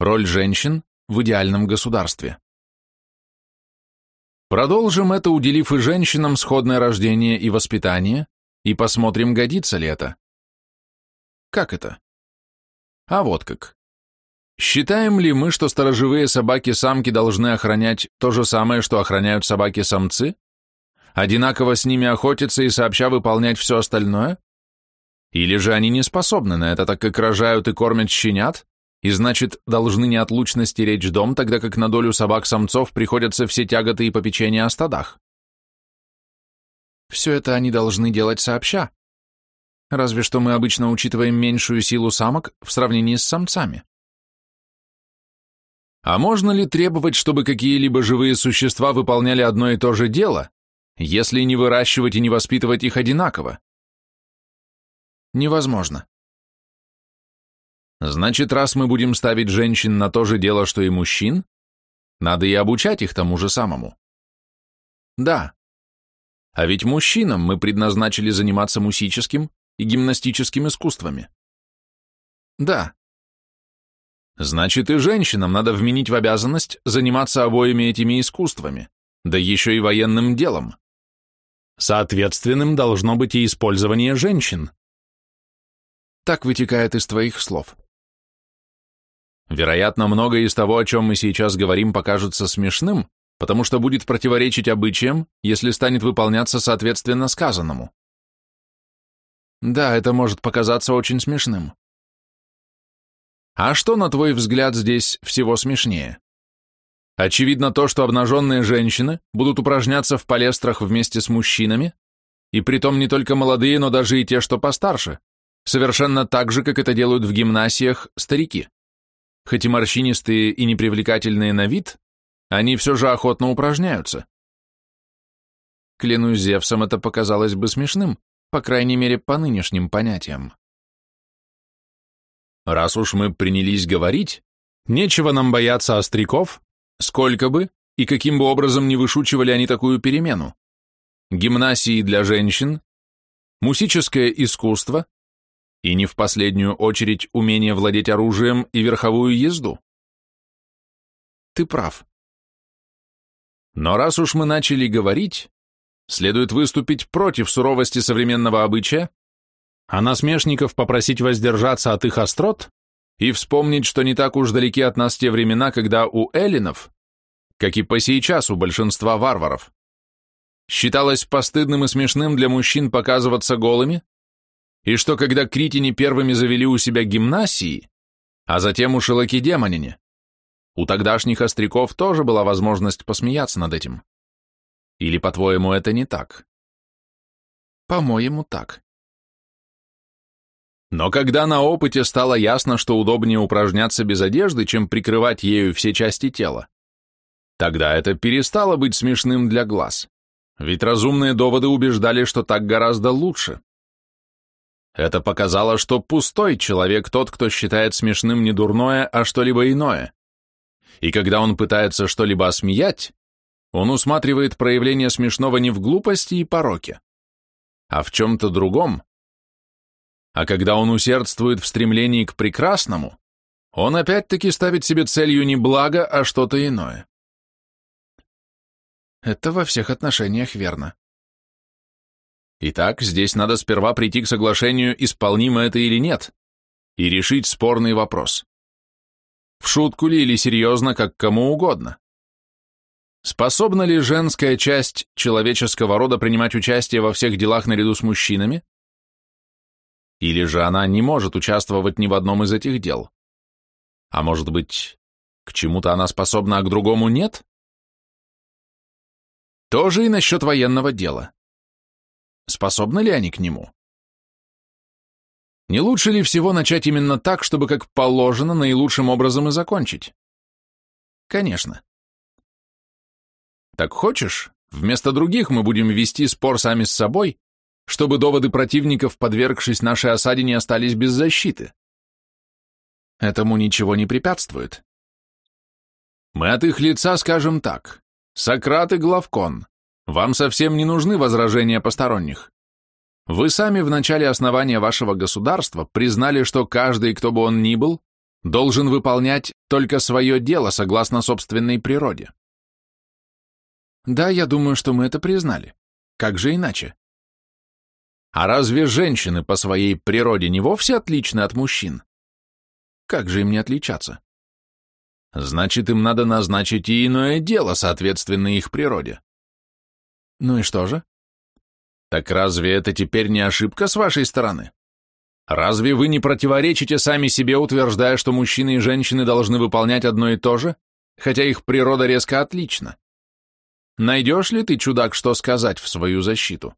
Роль женщин в идеальном государстве. Продолжим это, уделив и женщинам сходное рождение и воспитание, и посмотрим, годится ли это. Как это? А вот как. Считаем ли мы, что сторожевые собаки-самки должны охранять то же самое, что охраняют собаки-самцы? Одинаково с ними охотиться и сообща выполнять все остальное? Или же они не способны на это, так как рожают и кормят щенят, и значит, должны неотлучно стеречь дом, тогда как на долю собак-самцов приходятся все тяготы и попечения о стадах? Все это они должны делать сообща, Разве что мы обычно учитываем меньшую силу самок в сравнении с самцами. А можно ли требовать, чтобы какие-либо живые существа выполняли одно и то же дело, если не выращивать и не воспитывать их одинаково? Невозможно. Значит, раз мы будем ставить женщин на то же дело, что и мужчин, надо и обучать их тому же самому. Да. А ведь мужчинам мы предназначили заниматься мусическим, и гимнастическим искусствами. Да. Значит, и женщинам надо вменить в обязанность заниматься обоими этими искусствами, да еще и военным делом. Соответственным должно быть и использование женщин. Так вытекает из твоих слов. Вероятно, многое из того, о чем мы сейчас говорим, покажется смешным, потому что будет противоречить обычаям, если станет выполняться соответственно сказанному. Да, это может показаться очень смешным. А что, на твой взгляд, здесь всего смешнее? Очевидно то, что обнаженные женщины будут упражняться в палестрах вместе с мужчинами, и притом не только молодые, но даже и те, что постарше, совершенно так же, как это делают в гимнасиях старики. Хоть и морщинистые и непривлекательные на вид, они все же охотно упражняются. Клянусь Зевсом, это показалось бы смешным, по крайней мере, по нынешним понятиям. Раз уж мы принялись говорить, нечего нам бояться остряков, сколько бы и каким бы образом не вышучивали они такую перемену. Гимнасии для женщин, мусическое искусство и не в последнюю очередь умение владеть оружием и верховую езду. Ты прав. Но раз уж мы начали говорить, следует выступить против суровости современного обычая, а насмешников попросить воздержаться от их острот и вспомнить, что не так уж далеки от нас те времена, когда у эллинов, как и по сейчас у большинства варваров, считалось постыдным и смешным для мужчин показываться голыми, и что когда критини первыми завели у себя гимнасии, а затем у шелокидемонине, у тогдашних остряков тоже была возможность посмеяться над этим. Или, по-твоему, это не так? По-моему, так. Но когда на опыте стало ясно, что удобнее упражняться без одежды, чем прикрывать ею все части тела, тогда это перестало быть смешным для глаз, ведь разумные доводы убеждали, что так гораздо лучше. Это показало, что пустой человек тот, кто считает смешным не дурное, а что-либо иное. И когда он пытается что-либо осмеять, он усматривает проявление смешного не в глупости и пороке, а в чем-то другом. А когда он усердствует в стремлении к прекрасному, он опять-таки ставит себе целью не благо, а что-то иное. Это во всех отношениях верно. Итак, здесь надо сперва прийти к соглашению, исполнимо это или нет, и решить спорный вопрос. В шутку ли или серьезно, как кому угодно. Способна ли женская часть человеческого рода принимать участие во всех делах наряду с мужчинами? Или же она не может участвовать ни в одном из этих дел? А может быть, к чему-то она способна, а к другому нет? Тоже и насчет военного дела. Способны ли они к нему? Не лучше ли всего начать именно так, чтобы как положено наилучшим образом и закончить? Конечно. Так хочешь, вместо других мы будем вести спор сами с собой, чтобы доводы противников, подвергшись нашей осаде, не остались без защиты? Этому ничего не препятствует. Мы от их лица скажем так. Сократ и Главкон, вам совсем не нужны возражения посторонних. Вы сами в начале основания вашего государства признали, что каждый, кто бы он ни был, должен выполнять только свое дело согласно собственной природе. Да, я думаю, что мы это признали. Как же иначе? А разве женщины по своей природе не вовсе отличны от мужчин? Как же им не отличаться? Значит, им надо назначить и иное дело, соответственно их природе. Ну и что же? Так разве это теперь не ошибка с вашей стороны? Разве вы не противоречите сами себе, утверждая, что мужчины и женщины должны выполнять одно и то же, хотя их природа резко отлична? Найдешь ли ты, чудак, что сказать в свою защиту?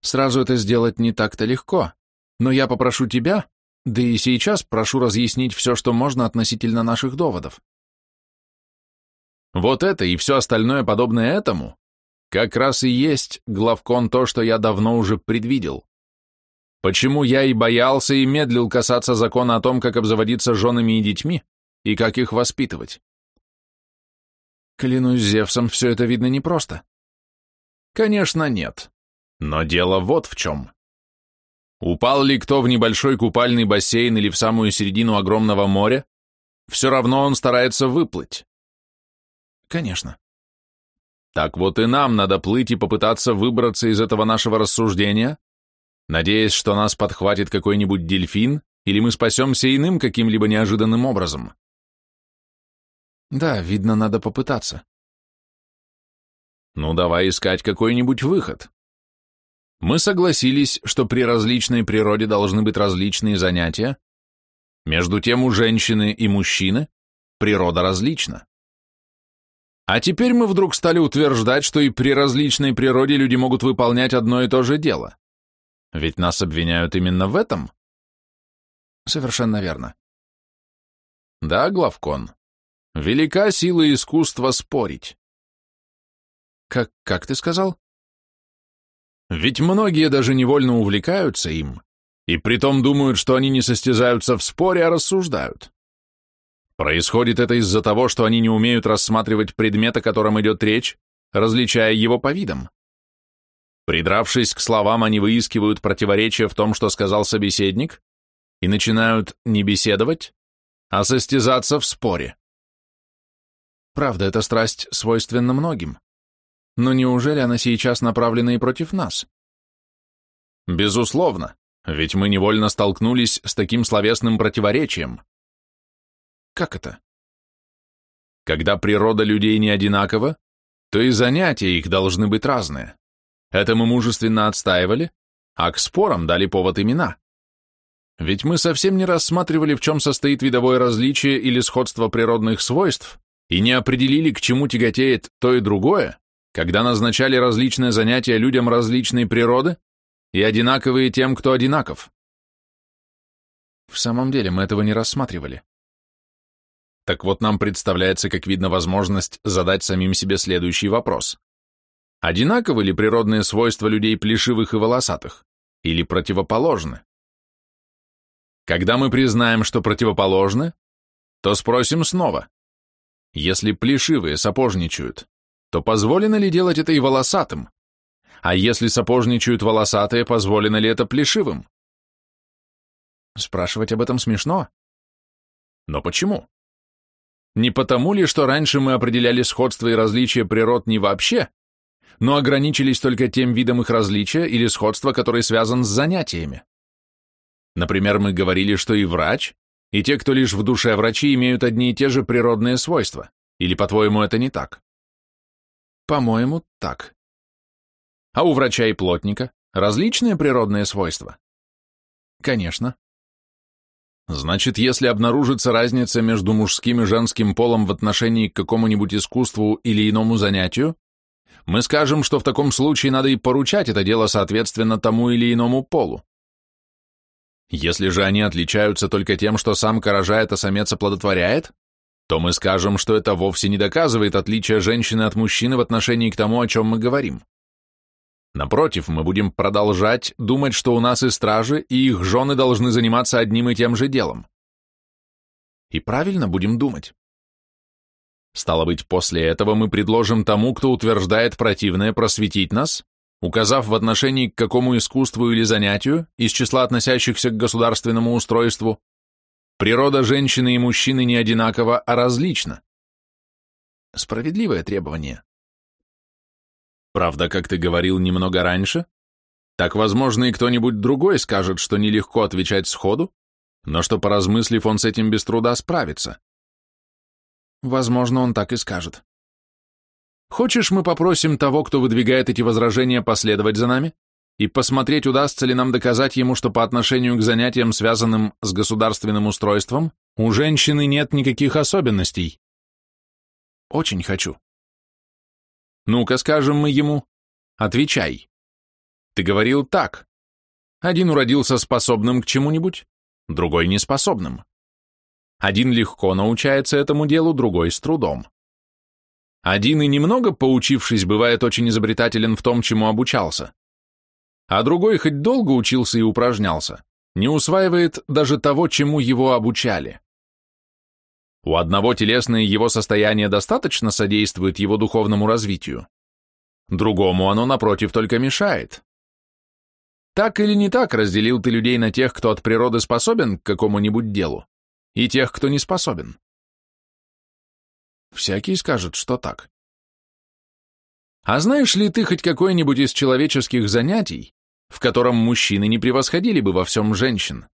Сразу это сделать не так-то легко, но я попрошу тебя, да и сейчас прошу разъяснить все, что можно относительно наших доводов. Вот это и все остальное подобное этому как раз и есть, главкон, то, что я давно уже предвидел. Почему я и боялся и медлил касаться закона о том, как обзаводиться женами и детьми, и как их воспитывать? Клянусь Зевсом, все это видно непросто. Конечно, нет. Но дело вот в чем. Упал ли кто в небольшой купальный бассейн или в самую середину огромного моря, все равно он старается выплыть. Конечно. Так вот и нам надо плыть и попытаться выбраться из этого нашего рассуждения, надеясь, что нас подхватит какой-нибудь дельфин, или мы спасемся иным каким-либо неожиданным образом. Да, видно, надо попытаться. Ну, давай искать какой-нибудь выход. Мы согласились, что при различной природе должны быть различные занятия. Между тем у женщины и мужчины природа различна. А теперь мы вдруг стали утверждать, что и при различной природе люди могут выполнять одно и то же дело. Ведь нас обвиняют именно в этом. Совершенно верно. Да, Главкон. Велика сила искусства спорить. Как, как ты сказал? Ведь многие даже невольно увлекаются им, и притом думают, что они не состязаются в споре, а рассуждают. Происходит это из-за того, что они не умеют рассматривать предмет, о котором идет речь, различая его по видам. Придравшись к словам, они выискивают противоречия в том, что сказал собеседник, и начинают не беседовать, а состязаться в споре. Правда, эта страсть свойственна многим. Но неужели она сейчас направлена и против нас? Безусловно, ведь мы невольно столкнулись с таким словесным противоречием. Как это? Когда природа людей не одинакова, то и занятия их должны быть разные. Это мы мужественно отстаивали, а к спорам дали повод имена. Ведь мы совсем не рассматривали, в чем состоит видовое различие или сходство природных свойств, и не определили, к чему тяготеет то и другое, когда назначали различные занятия людям различной природы и одинаковые тем, кто одинаков. В самом деле мы этого не рассматривали. Так вот, нам представляется, как видно, возможность задать самим себе следующий вопрос. Одинаковы ли природные свойства людей плешивых и волосатых? Или противоположны? Когда мы признаем, что противоположны, то спросим снова. Если плешивые сапожничают, то позволено ли делать это и волосатым? А если сапожничают волосатые, позволено ли это плешивым? Спрашивать об этом смешно. Но почему? Не потому ли, что раньше мы определяли сходство и различия природ не вообще, но ограничились только тем видом их различия или сходства, который связан с занятиями. Например, мы говорили, что и врач, и те, кто лишь в душе врачи, имеют одни и те же природные свойства. Или, по-твоему, это не так? По-моему, так. А у врача и плотника различные природные свойства? Конечно. Значит, если обнаружится разница между мужским и женским полом в отношении к какому-нибудь искусству или иному занятию, мы скажем, что в таком случае надо и поручать это дело соответственно тому или иному полу. Если же они отличаются только тем, что самка рожает, а самец оплодотворяет, то мы скажем, что это вовсе не доказывает отличие женщины от мужчины в отношении к тому, о чем мы говорим. Напротив, мы будем продолжать думать, что у нас и стражи, и их жены должны заниматься одним и тем же делом. И правильно будем думать. Стало быть, после этого мы предложим тому, кто утверждает противное, просветить нас, указав в отношении к какому искусству или занятию из числа относящихся к государственному устройству Природа женщины и мужчины не одинакова, а различна. Справедливое требование. Правда, как ты говорил немного раньше, так, возможно, и кто-нибудь другой скажет, что нелегко отвечать сходу, но что, поразмыслив, он с этим без труда справится. Возможно, он так и скажет. Хочешь, мы попросим того, кто выдвигает эти возражения, последовать за нами и посмотреть, удастся ли нам доказать ему, что по отношению к занятиям, связанным с государственным устройством, у женщины нет никаких особенностей? Очень хочу. Ну-ка, скажем мы ему, отвечай. Ты говорил так. Один уродился способным к чему-нибудь, другой неспособным. Один легко научается этому делу, другой с трудом. Один и немного поучившись, бывает очень изобретателен в том, чему обучался. А другой, хоть долго учился и упражнялся, не усваивает даже того, чему его обучали. У одного телесное его состояние достаточно содействует его духовному развитию, другому оно, напротив, только мешает. Так или не так разделил ты людей на тех, кто от природы способен к какому-нибудь делу, и тех, кто не способен. Всякий скажет, что так. А знаешь ли ты хоть какое-нибудь из человеческих занятий, в котором мужчины не превосходили бы во всем женщин?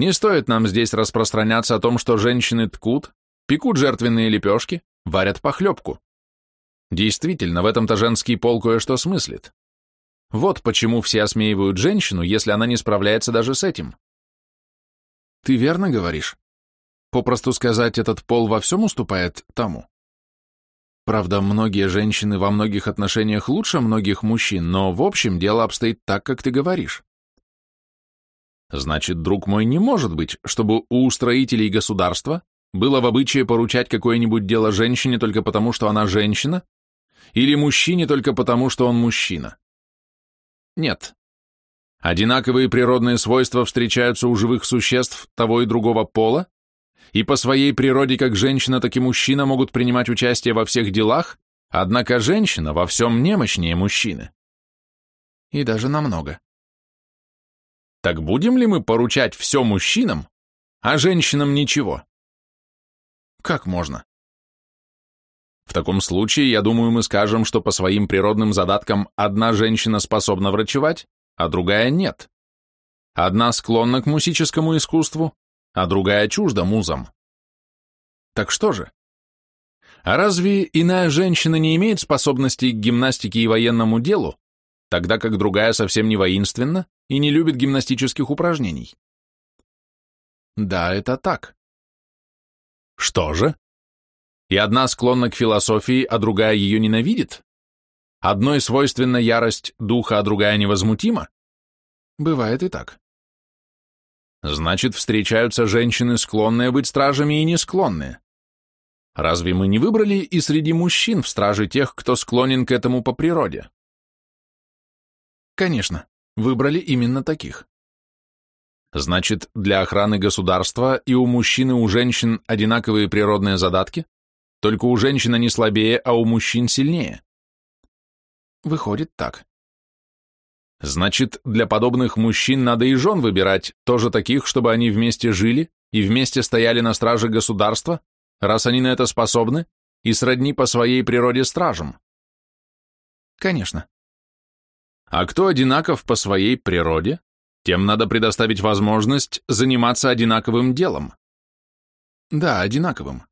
Не стоит нам здесь распространяться о том, что женщины ткут, пекут жертвенные лепешки, варят похлебку. Действительно, в этом-то женский пол кое-что смыслит. Вот почему все осмеивают женщину, если она не справляется даже с этим. Ты верно говоришь. Попросту сказать, этот пол во всем уступает тому. Правда, многие женщины во многих отношениях лучше многих мужчин, но в общем дело обстоит так, как ты говоришь. Значит, друг мой, не может быть, чтобы у устроителей государства было в обычае поручать какое-нибудь дело женщине только потому, что она женщина, или мужчине только потому, что он мужчина. Нет. Одинаковые природные свойства встречаются у живых существ того и другого пола, и по своей природе как женщина, так и мужчина могут принимать участие во всех делах, однако женщина во всем немощнее мужчины. И даже намного. Так будем ли мы поручать все мужчинам, а женщинам ничего? Как можно? В таком случае, я думаю, мы скажем, что по своим природным задаткам одна женщина способна врачевать, а другая нет. Одна склонна к мусическому искусству, а другая чужда музам. Так что же? А разве иная женщина не имеет способностей к гимнастике и военному делу, тогда как другая совсем не воинственна и не любит гимнастических упражнений? Да, это так. Что же? И одна склонна к философии, а другая ее ненавидит? Одной свойственна ярость духа, а другая невозмутима? Бывает и так. Значит, встречаются женщины, склонные быть стражами и не склонные. Разве мы не выбрали и среди мужчин в страже тех, кто склонен к этому по природе? Конечно, выбрали именно таких. Значит, для охраны государства и у мужчин и у женщин одинаковые природные задатки, только у женщин они слабее, а у мужчин сильнее. Выходит так. Значит, для подобных мужчин надо и жен выбирать, тоже таких, чтобы они вместе жили и вместе стояли на страже государства, раз они на это способны, и сродни по своей природе стражам. Конечно. А кто одинаков по своей природе, тем надо предоставить возможность заниматься одинаковым делом. Да, одинаковым.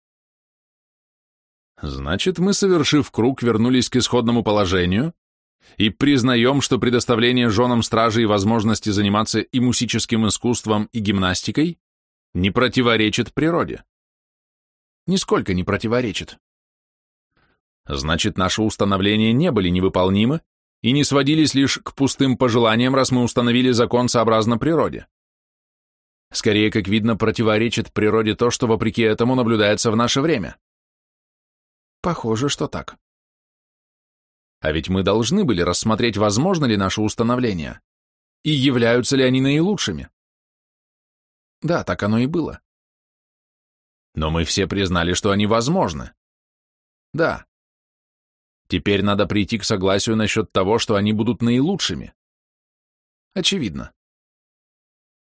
Значит, мы, совершив круг, вернулись к исходному положению, и признаем, что предоставление женам стражи и возможности заниматься и мусическим искусством, и гимнастикой не противоречит природе. Нисколько не противоречит. Значит, наши установления не были невыполнимы и не сводились лишь к пустым пожеланиям, раз мы установили закон сообразно природе. Скорее, как видно, противоречит природе то, что вопреки этому наблюдается в наше время. Похоже, что так. А ведь мы должны были рассмотреть, возможно ли наше установление, и являются ли они наилучшими. Да, так оно и было. Но мы все признали, что они возможны. Да. Теперь надо прийти к согласию насчет того, что они будут наилучшими. Очевидно.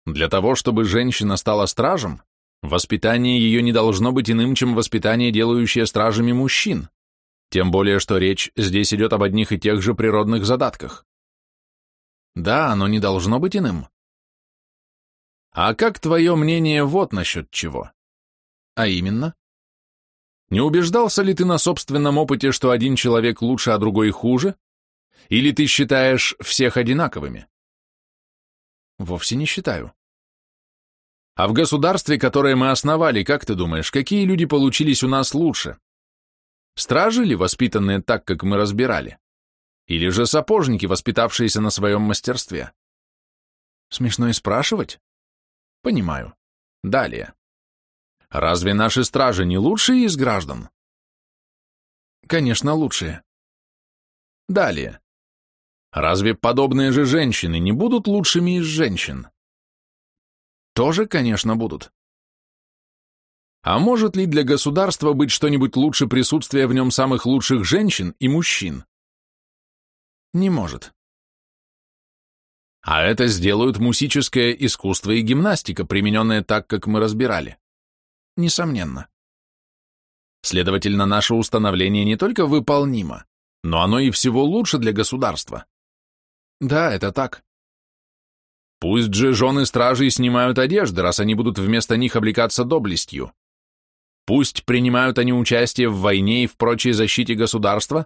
Для того, чтобы женщина стала стражем, воспитание ее не должно быть иным, чем воспитание, делающее стражами мужчин, тем более, что речь здесь идет об одних и тех же природных задатках. Да, оно не должно быть иным. А как твое мнение вот насчет чего? А именно? Не убеждался ли ты на собственном опыте, что один человек лучше, а другой хуже? Или ты считаешь всех одинаковыми? Вовсе не считаю. А в государстве, которое мы основали, как ты думаешь, какие люди получились у нас лучше? Стражи ли, воспитанные так, как мы разбирали? Или же сапожники, воспитавшиеся на своем мастерстве? Смешно и спрашивать? Понимаю. Далее. Разве наши стражи не лучшие из граждан? Конечно, лучшие. Далее. Разве подобные же женщины не будут лучшими из женщин? Тоже, конечно, будут. А может ли для государства быть что-нибудь лучше присутствия в нем самых лучших женщин и мужчин? Не может. А это сделают мусическое искусство и гимнастика, примененные так, как мы разбирали. Несомненно. Следовательно, наше установление не только выполнимо, но оно и всего лучше для государства. Да, это так. Пусть же жены стражей снимают одежды, раз они будут вместо них облекаться доблестью. Пусть принимают они участие в войне и в прочей защите государства,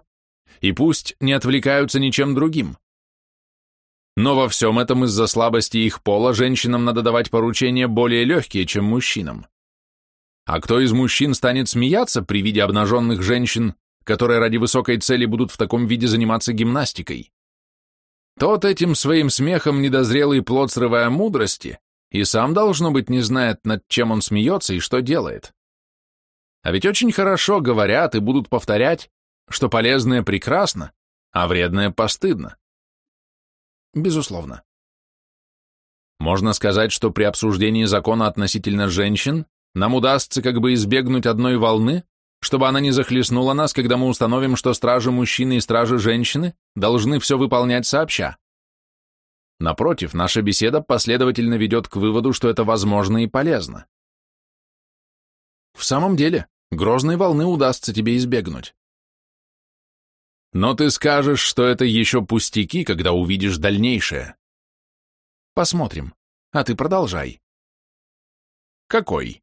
и пусть не отвлекаются ничем другим. Но во всем этом из-за слабости их пола женщинам надо давать поручения более легкие, чем мужчинам. А кто из мужчин станет смеяться при виде обнаженных женщин, которые ради высокой цели будут в таком виде заниматься гимнастикой? Тот этим своим смехом недозрелый плод срывая мудрости и сам, должно быть, не знает, над чем он смеется и что делает. А ведь очень хорошо говорят и будут повторять, что полезное прекрасно, а вредное постыдно. Безусловно. Можно сказать, что при обсуждении закона относительно женщин нам удастся как бы избегнуть одной волны, чтобы она не захлестнула нас, когда мы установим, что стражи мужчины и стражи женщины должны все выполнять сообща. Напротив, наша беседа последовательно ведет к выводу, что это возможно и полезно. В самом деле, грозной волны удастся тебе избегнуть. Но ты скажешь, что это еще пустяки, когда увидишь дальнейшее. Посмотрим. А ты продолжай. Какой?